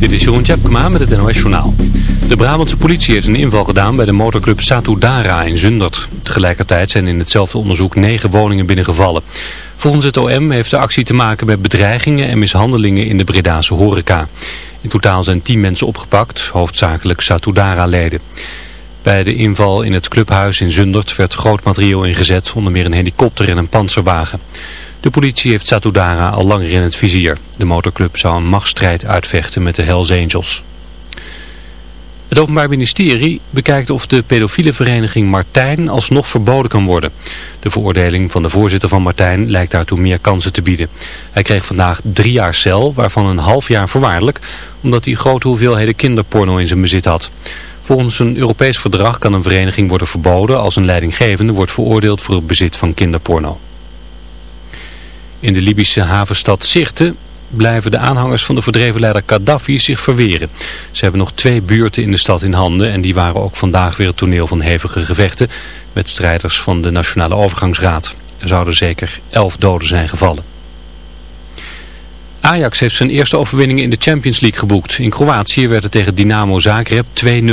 Dit is Jeroen Tjepkema met het NOS Journaal. De Brabantse politie heeft een inval gedaan bij de motorclub Satudara in Zundert. Tegelijkertijd zijn in hetzelfde onderzoek negen woningen binnengevallen. Volgens het OM heeft de actie te maken met bedreigingen en mishandelingen in de Bredaanse horeca. In totaal zijn tien mensen opgepakt, hoofdzakelijk Satudara-leden. Bij de inval in het clubhuis in Zundert werd groot materieel ingezet, onder meer een helikopter en een panzerwagen. De politie heeft Satudara al langer in het vizier. De motorclub zou een machtsstrijd uitvechten met de Hells Angels. Het Openbaar Ministerie bekijkt of de pedofiele vereniging Martijn alsnog verboden kan worden. De veroordeling van de voorzitter van Martijn lijkt daartoe meer kansen te bieden. Hij kreeg vandaag drie jaar cel, waarvan een half jaar voorwaardelijk, omdat hij grote hoeveelheden kinderporno in zijn bezit had. Volgens een Europees verdrag kan een vereniging worden verboden als een leidinggevende wordt veroordeeld voor het bezit van kinderporno. In de Libische havenstad Sirte blijven de aanhangers van de verdreven leider Gaddafi zich verweren. Ze hebben nog twee buurten in de stad in handen en die waren ook vandaag weer het toneel van hevige gevechten met strijders van de Nationale Overgangsraad. Er zouden zeker elf doden zijn gevallen. Ajax heeft zijn eerste overwinning in de Champions League geboekt. In Kroatië werd het tegen Dynamo Zagreb 2-0.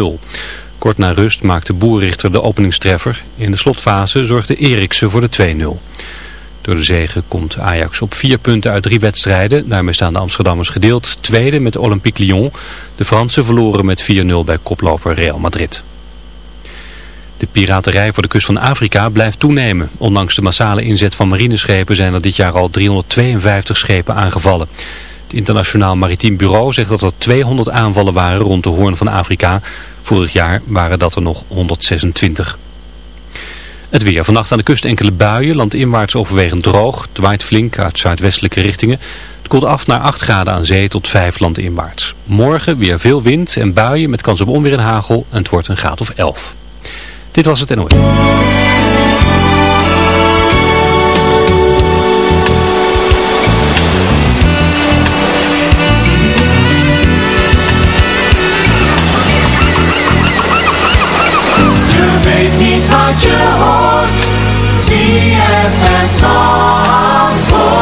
Kort na rust maakte Boerrichter de openingstreffer. In de slotfase zorgde Eriksen voor de 2-0. Door de zegen komt Ajax op vier punten uit drie wedstrijden. Daarmee staan de Amsterdammers gedeeld tweede met Olympique Lyon. De Fransen verloren met 4-0 bij koploper Real Madrid. De piraterij voor de kust van Afrika blijft toenemen. Ondanks de massale inzet van marineschepen zijn er dit jaar al 352 schepen aangevallen. Het Internationaal Maritiem Bureau zegt dat er 200 aanvallen waren rond de Hoorn van Afrika. Vorig jaar waren dat er nog 126. Het weer. Vannacht aan de kust enkele buien, landinwaarts overwegend droog. Het waait flink uit zuidwestelijke richtingen. Het koelt af naar 8 graden aan zee tot 5 landinwaarts. Morgen weer veel wind en buien met kans op onweer en hagel en het wordt een graad of 11. Dit was het NOS. Je Zandvoort.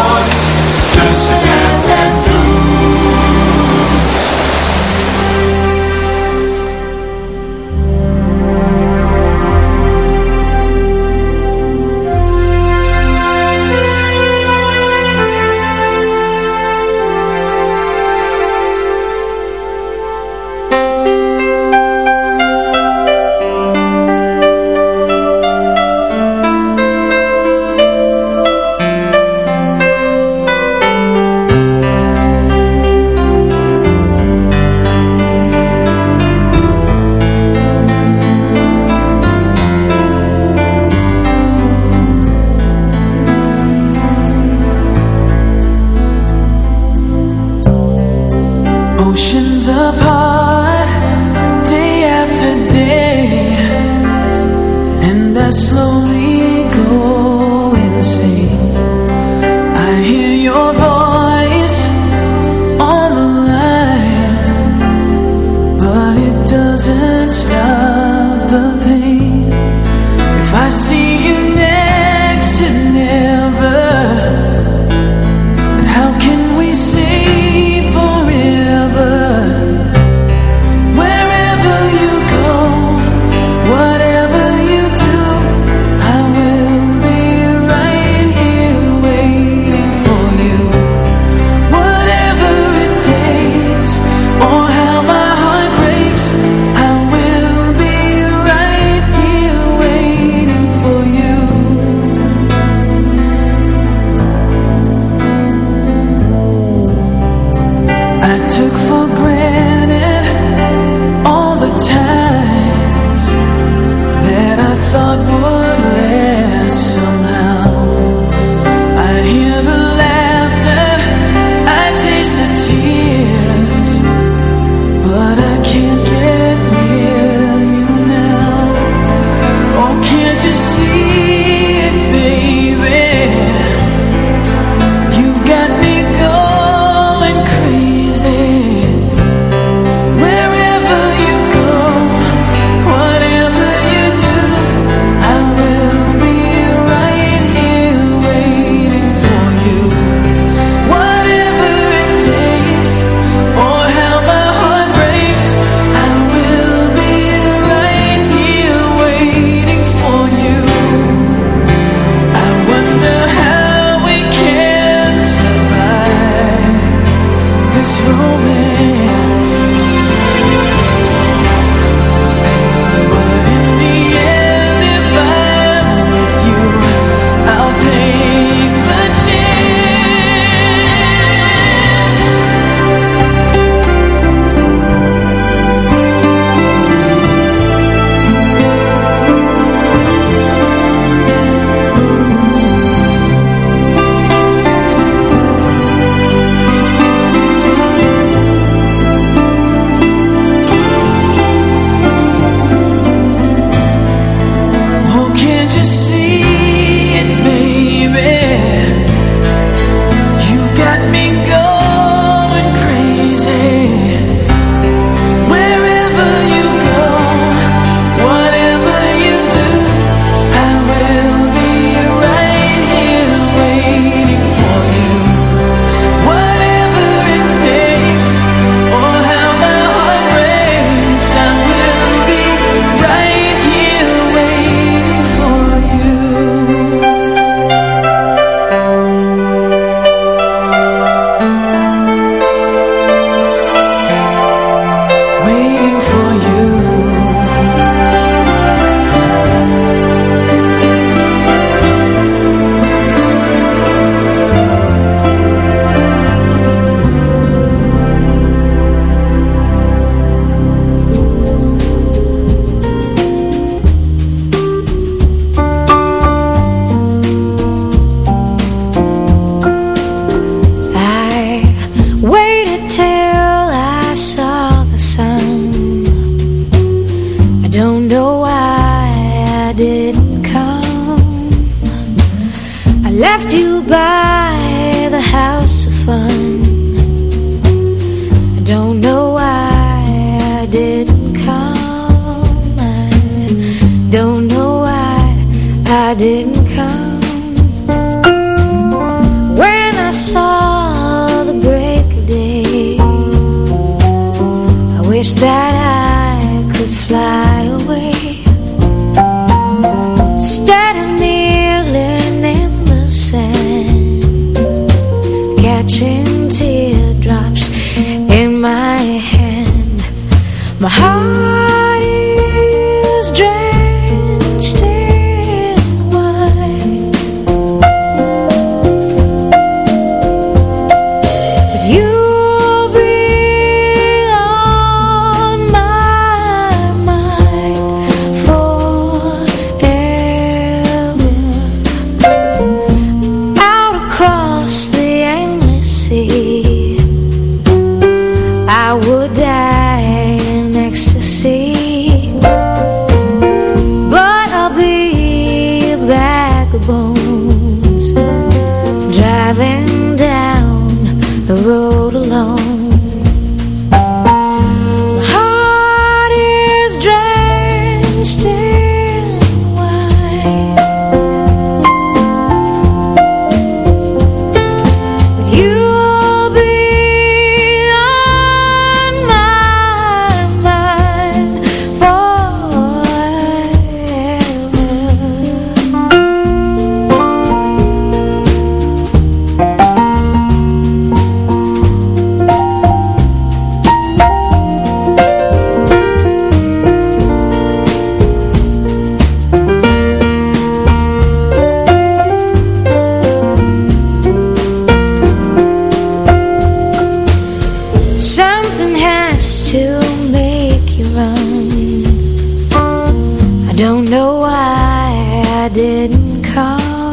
didn't call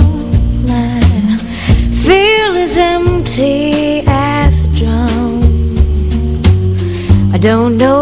feel as empty as a drum. I don't know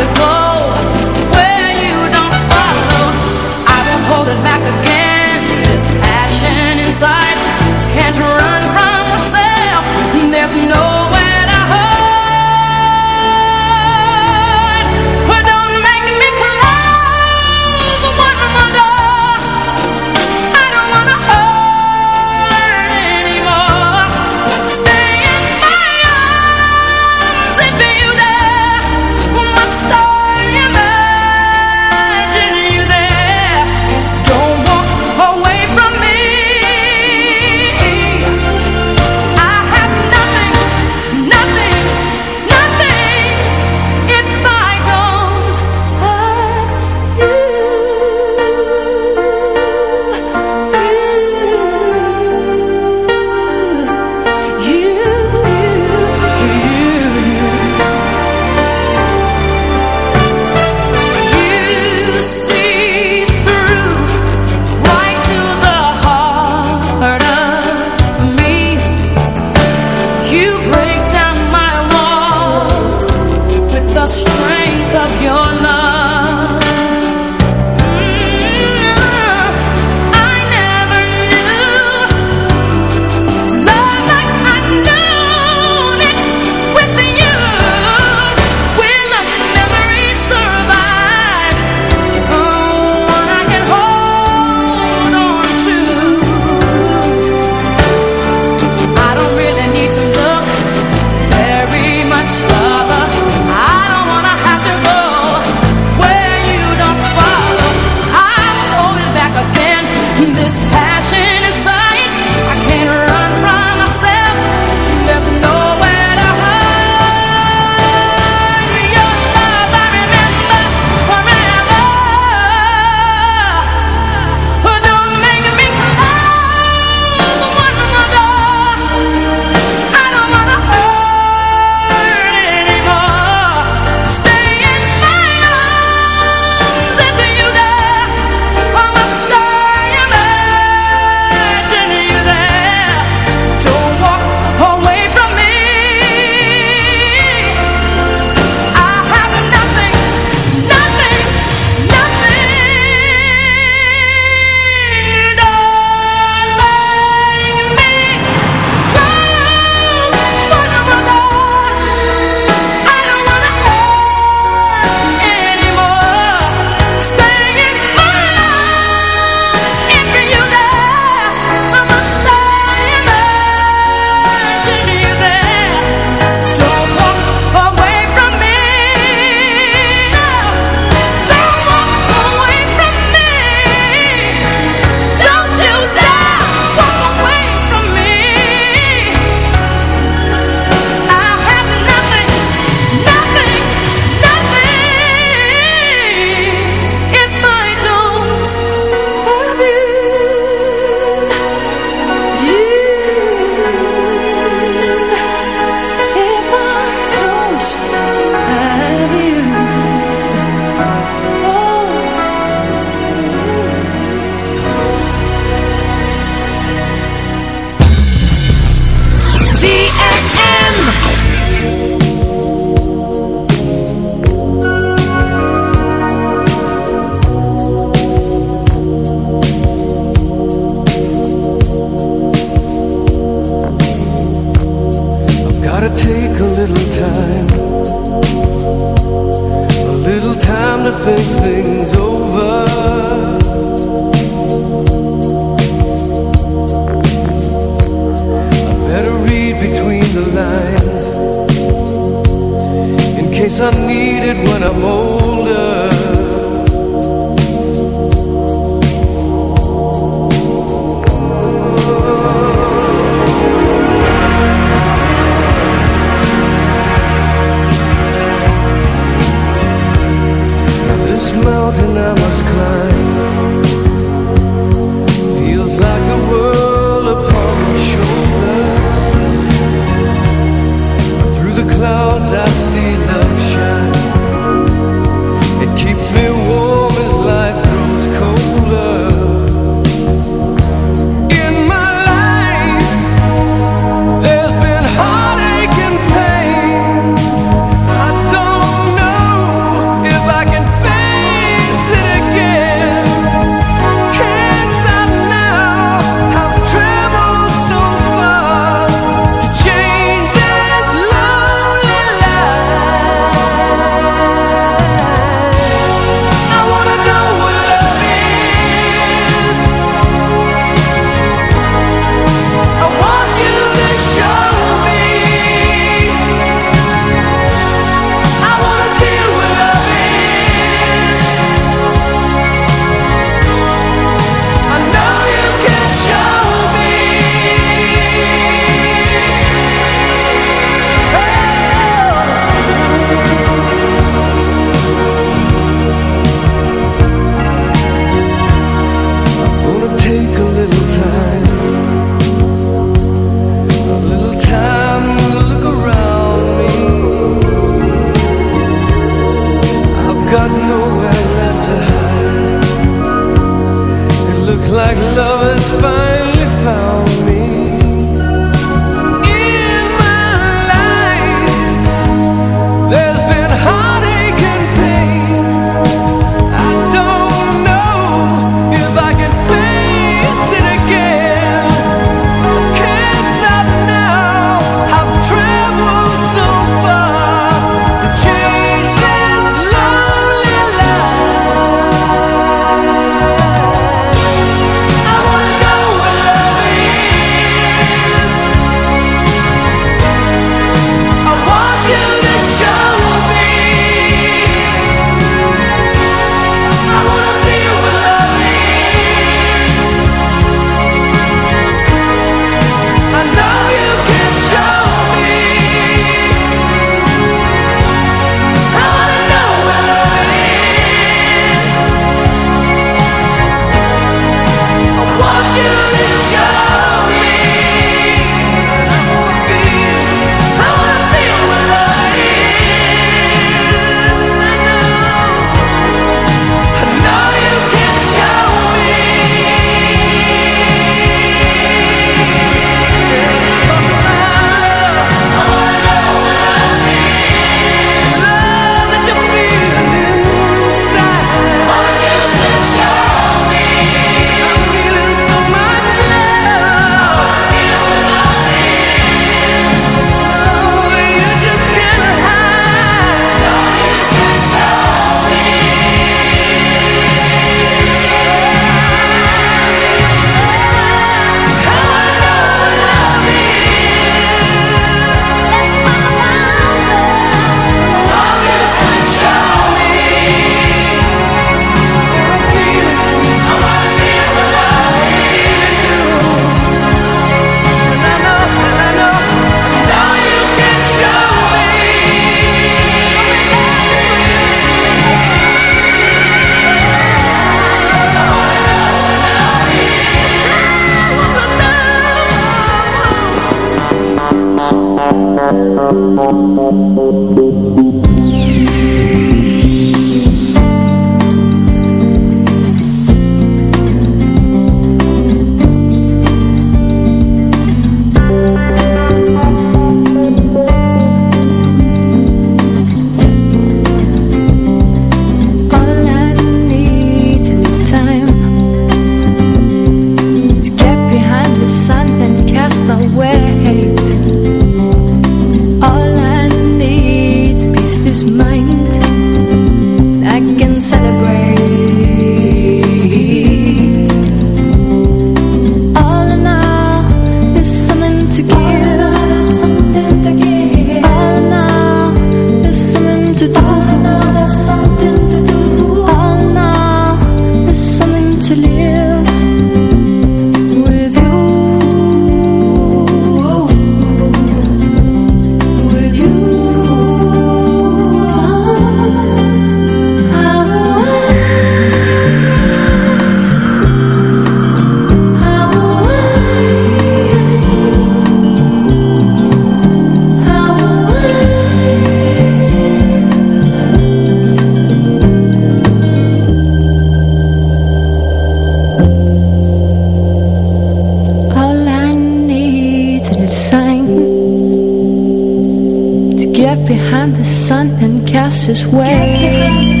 passes way.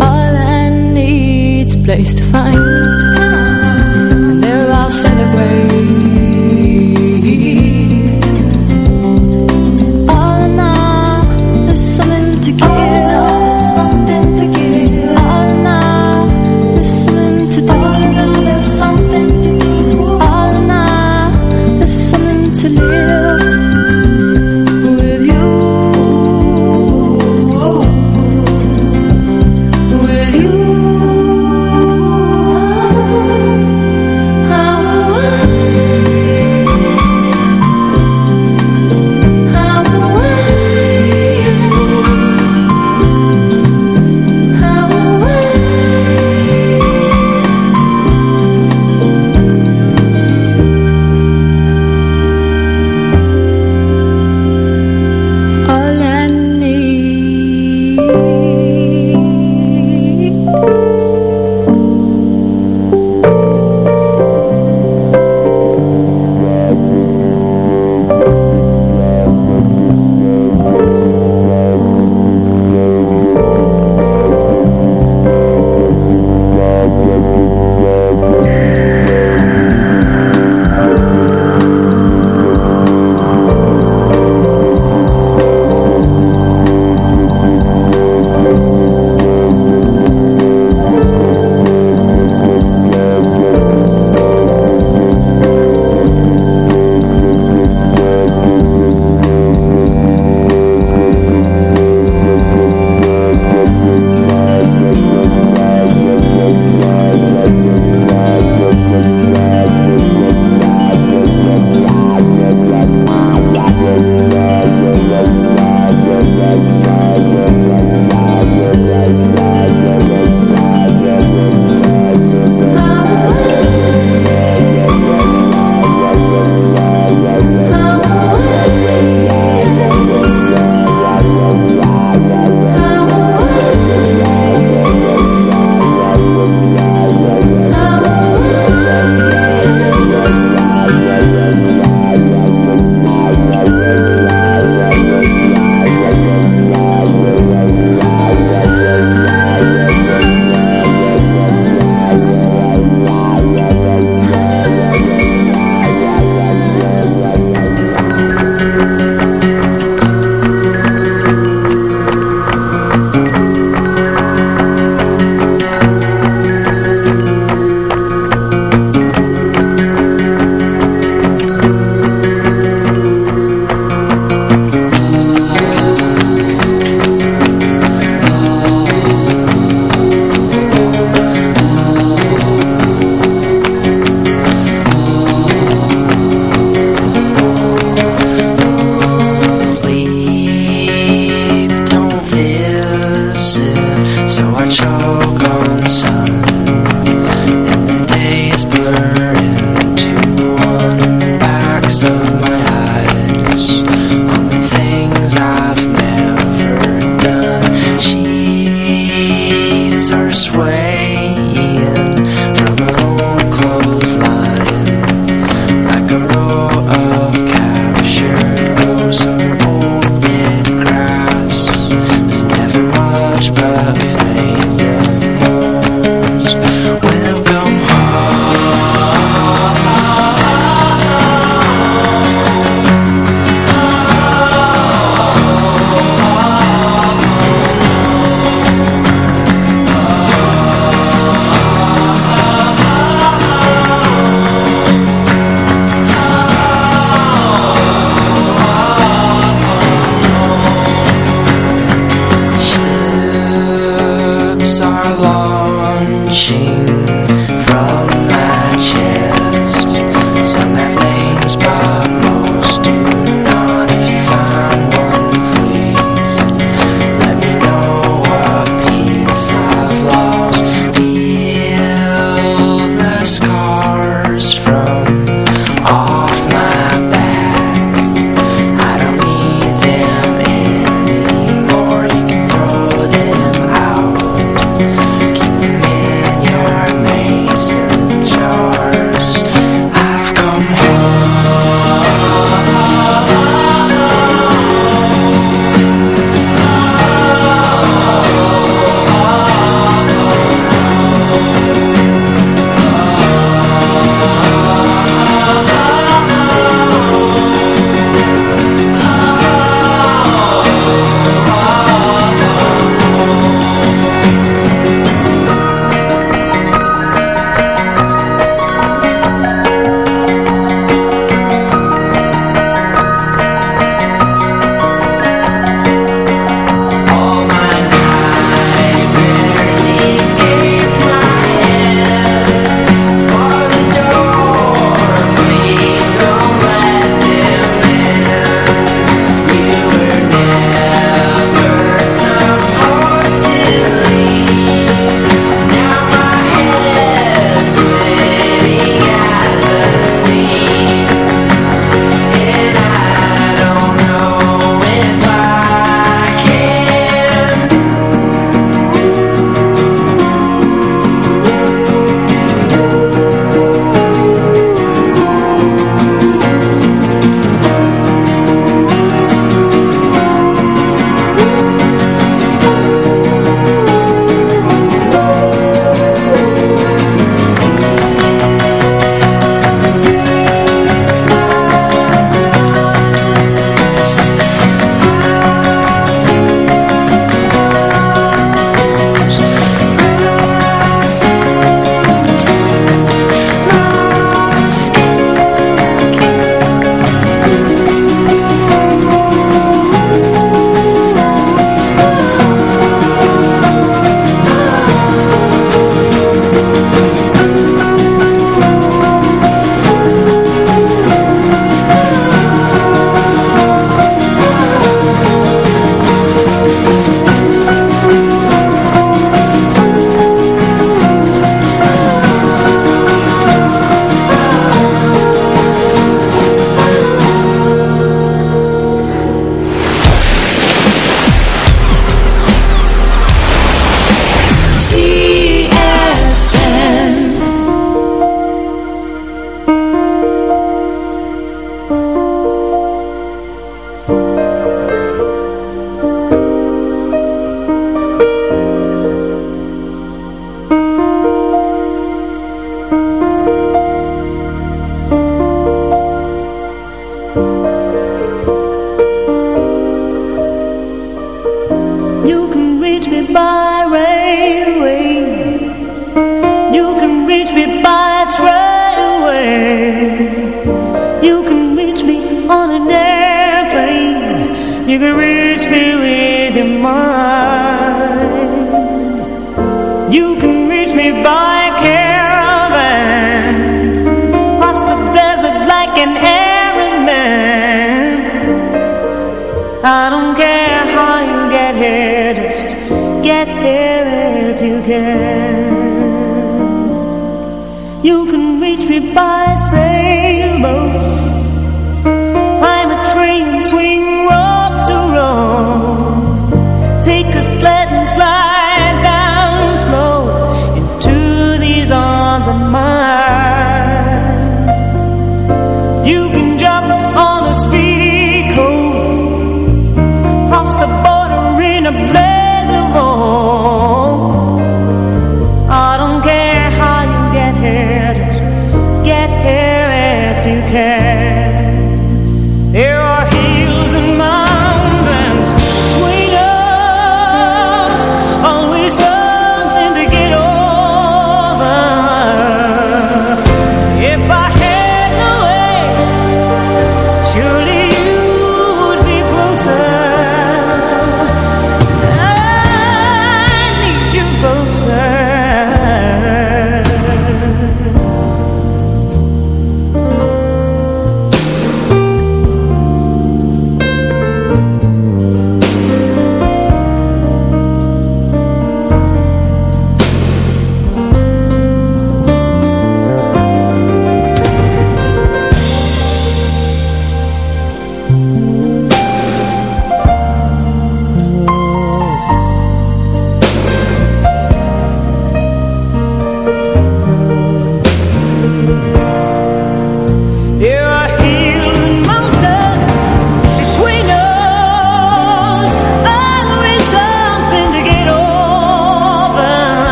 All I need's place to find. And there I'll celebrate.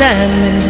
Understand